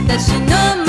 私の前